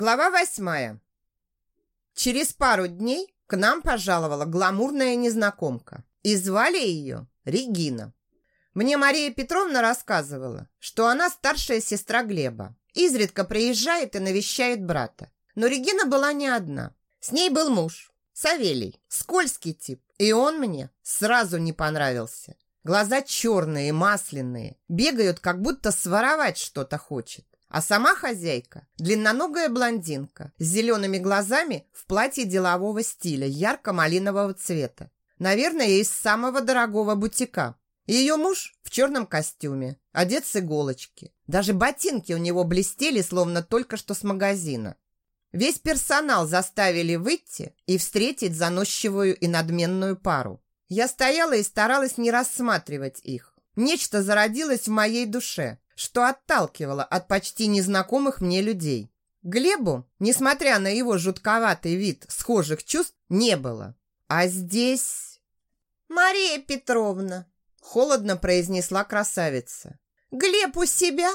Глава восьмая. Через пару дней к нам пожаловала гламурная незнакомка. И звали ее Регина. Мне Мария Петровна рассказывала, что она старшая сестра Глеба. Изредка приезжает и навещает брата. Но Регина была не одна. С ней был муж, Савелий, скользкий тип. И он мне сразу не понравился. Глаза черные, масляные, бегают, как будто своровать что-то хочет. А сама хозяйка – длинноногая блондинка с зелеными глазами в платье делового стиля ярко-малинового цвета. Наверное, из самого дорогого бутика. Ее муж в черном костюме, одет с иголочки. Даже ботинки у него блестели, словно только что с магазина. Весь персонал заставили выйти и встретить заносчивую и надменную пару. Я стояла и старалась не рассматривать их. Нечто зародилось в моей душе – что отталкивало от почти незнакомых мне людей. Глебу, несмотря на его жутковатый вид, схожих чувств не было. А здесь... «Мария Петровна!» – холодно произнесла красавица. «Глеб у себя?»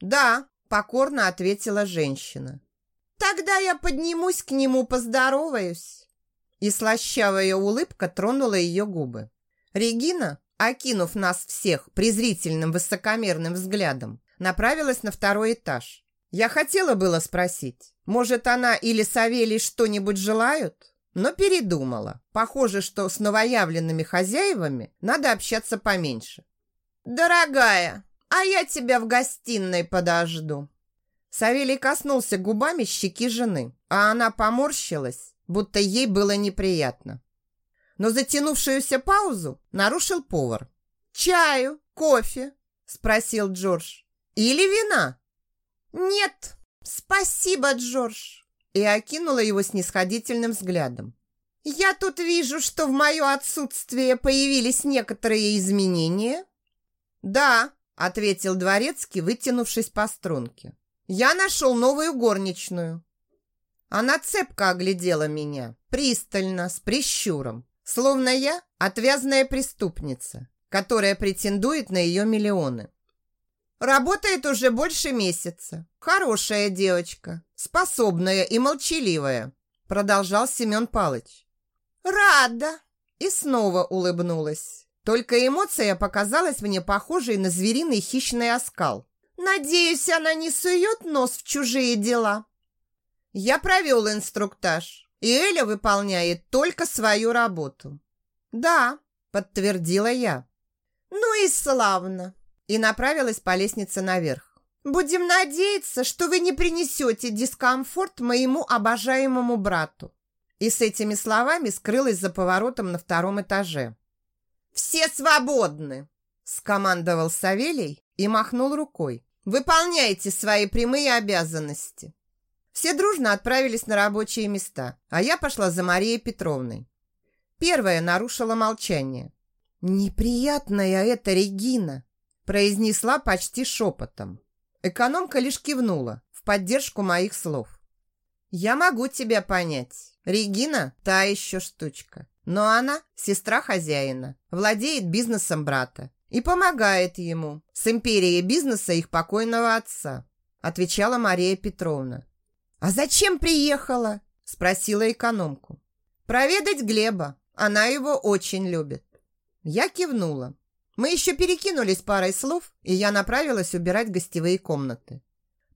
«Да», – покорно ответила женщина. «Тогда я поднимусь к нему, поздороваюсь». И слащавая улыбка тронула ее губы. Регина окинув нас всех презрительным высокомерным взглядом, направилась на второй этаж. Я хотела было спросить, может, она или Савелий что-нибудь желают? Но передумала. Похоже, что с новоявленными хозяевами надо общаться поменьше. «Дорогая, а я тебя в гостиной подожду». Савелий коснулся губами щеки жены, а она поморщилась, будто ей было неприятно но затянувшуюся паузу нарушил повар. «Чаю? Кофе?» – спросил Джордж. «Или вина?» «Нет, спасибо, Джордж!» И окинула его снисходительным взглядом. «Я тут вижу, что в мое отсутствие появились некоторые изменения». «Да», – ответил дворецкий, вытянувшись по струнке. «Я нашел новую горничную». Она цепко оглядела меня, пристально, с прищуром. Словно я отвязная преступница, которая претендует на ее миллионы. Работает уже больше месяца. Хорошая девочка, способная и молчаливая, продолжал Семен Палыч. Рада. И снова улыбнулась. Только эмоция показалась мне похожей на звериный хищный оскал. Надеюсь, она не сует нос в чужие дела. Я провел инструктаж. И Эля выполняет только свою работу. Да, подтвердила я. Ну и славно. И направилась по лестнице наверх. Будем надеяться, что вы не принесете дискомфорт моему обожаемому брату. И с этими словами скрылась за поворотом на втором этаже. «Все свободны!» – скомандовал Савелий и махнул рукой. «Выполняйте свои прямые обязанности!» Все дружно отправились на рабочие места, а я пошла за Марией Петровной. Первая нарушила молчание. «Неприятная эта Регина!» произнесла почти шепотом. Экономка лишь кивнула в поддержку моих слов. «Я могу тебя понять. Регина – та еще штучка. Но она – сестра хозяина, владеет бизнесом брата и помогает ему с империей бизнеса их покойного отца», отвечала Мария Петровна. «А зачем приехала?» – спросила экономку. «Проведать Глеба. Она его очень любит». Я кивнула. Мы еще перекинулись парой слов, и я направилась убирать гостевые комнаты.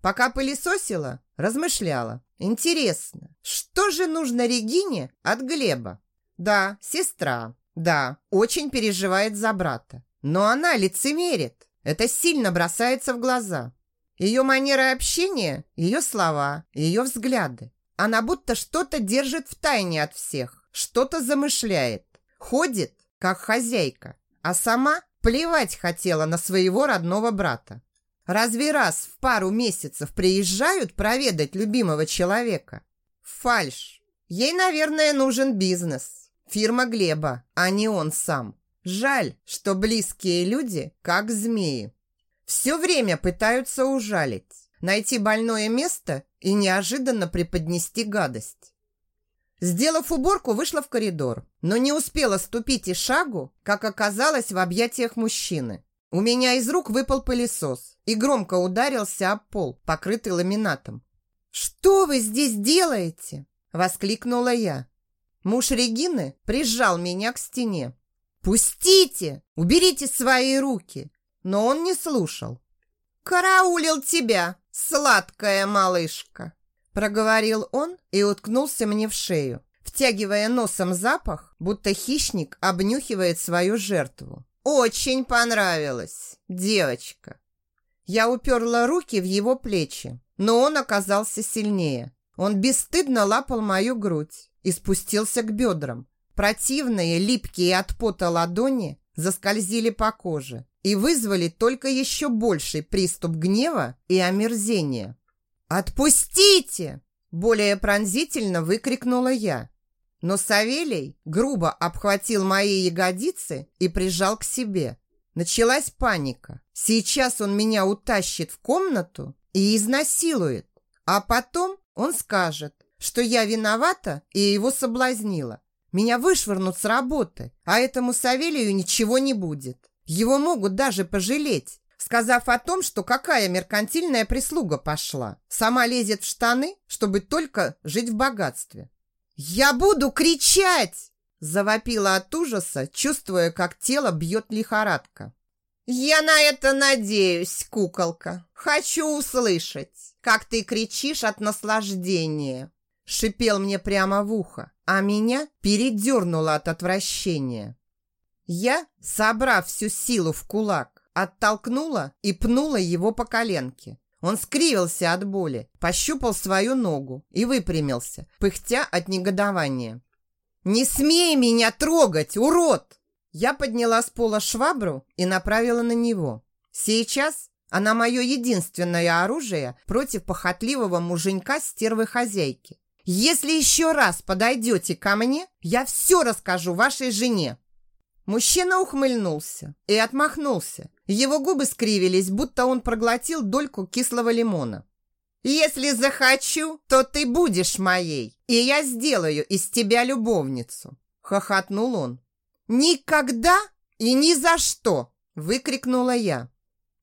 Пока пылесосила, размышляла. Интересно, что же нужно Регине от Глеба? Да, сестра. Да, очень переживает за брата. Но она лицемерит. Это сильно бросается в глаза. Ее манера общения, ее слова, ее взгляды. Она будто что-то держит в тайне от всех, что-то замышляет. Ходит, как хозяйка, а сама плевать хотела на своего родного брата. Разве раз в пару месяцев приезжают проведать любимого человека? Фальш. Ей, наверное, нужен бизнес. Фирма Глеба, а не он сам. Жаль, что близкие люди как змеи. Все время пытаются ужалить, найти больное место и неожиданно преподнести гадость. Сделав уборку, вышла в коридор, но не успела ступить и шагу, как оказалась в объятиях мужчины. У меня из рук выпал пылесос и громко ударился об пол, покрытый ламинатом. «Что вы здесь делаете?» – воскликнула я. Муж Регины прижал меня к стене. «Пустите! Уберите свои руки!» Но он не слушал. «Караулил тебя, сладкая малышка!» Проговорил он и уткнулся мне в шею, втягивая носом запах, будто хищник обнюхивает свою жертву. «Очень понравилось, девочка!» Я уперла руки в его плечи, но он оказался сильнее. Он бесстыдно лапал мою грудь и спустился к бедрам. Противные, липкие от пота ладони заскользили по коже и вызвали только еще больший приступ гнева и омерзения. «Отпустите!» – более пронзительно выкрикнула я. Но Савелий грубо обхватил мои ягодицы и прижал к себе. Началась паника. Сейчас он меня утащит в комнату и изнасилует. А потом он скажет, что я виновата и его соблазнила. Меня вышвырнут с работы, а этому Савелию ничего не будет. Его могут даже пожалеть, сказав о том, что какая меркантильная прислуга пошла. Сама лезет в штаны, чтобы только жить в богатстве. «Я буду кричать!» Завопила от ужаса, чувствуя, как тело бьет лихорадка. «Я на это надеюсь, куколка. Хочу услышать, как ты кричишь от наслаждения!» Шипел мне прямо в ухо а меня передернуло от отвращения. Я, собрав всю силу в кулак, оттолкнула и пнула его по коленке. Он скривился от боли, пощупал свою ногу и выпрямился, пыхтя от негодования. «Не смей меня трогать, урод!» Я подняла с пола швабру и направила на него. Сейчас она мое единственное оружие против похотливого муженька-стервы-хозяйки. Если еще раз подойдете ко мне, я все расскажу вашей жене». Мужчина ухмыльнулся и отмахнулся. Его губы скривились, будто он проглотил дольку кислого лимона. «Если захочу, то ты будешь моей, и я сделаю из тебя любовницу!» Хохотнул он. «Никогда и ни за что!» Выкрикнула я.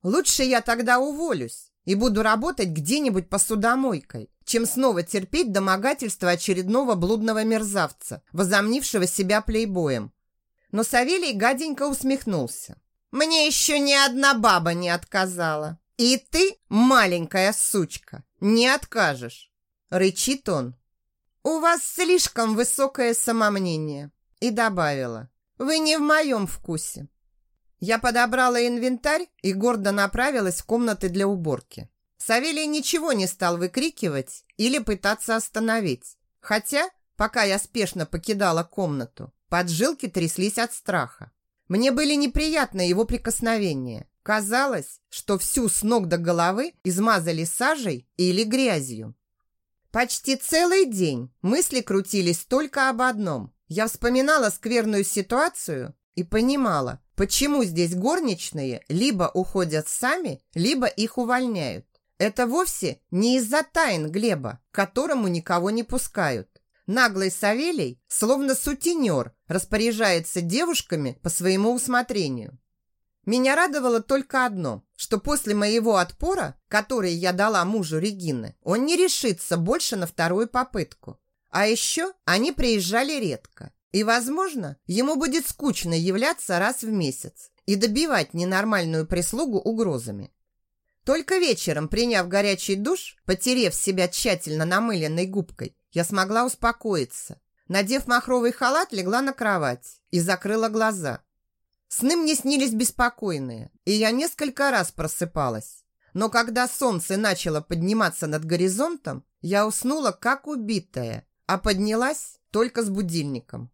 «Лучше я тогда уволюсь и буду работать где-нибудь посудомойкой, чем снова терпеть домогательство очередного блудного мерзавца, возомнившего себя плейбоем. Но Савелий гаденько усмехнулся. «Мне еще ни одна баба не отказала. И ты, маленькая сучка, не откажешь!» Рычит он. «У вас слишком высокое самомнение!» И добавила. «Вы не в моем вкусе!» Я подобрала инвентарь и гордо направилась в комнаты для уборки. Савелий ничего не стал выкрикивать или пытаться остановить. Хотя, пока я спешно покидала комнату, поджилки тряслись от страха. Мне были неприятны его прикосновения. Казалось, что всю с ног до головы измазали сажей или грязью. Почти целый день мысли крутились только об одном. Я вспоминала скверную ситуацию и понимала, почему здесь горничные либо уходят сами, либо их увольняют. Это вовсе не из-за тайн Глеба, к которому никого не пускают. Наглый Савелий, словно сутенер, распоряжается девушками по своему усмотрению. Меня радовало только одно, что после моего отпора, который я дала мужу Регины, он не решится больше на вторую попытку. А еще они приезжали редко. И, возможно, ему будет скучно являться раз в месяц и добивать ненормальную прислугу угрозами. Только вечером, приняв горячий душ, потерев себя тщательно намыленной губкой, я смогла успокоиться. Надев махровый халат, легла на кровать и закрыла глаза. Сны мне снились беспокойные, и я несколько раз просыпалась. Но когда солнце начало подниматься над горизонтом, я уснула как убитая, а поднялась только с будильником.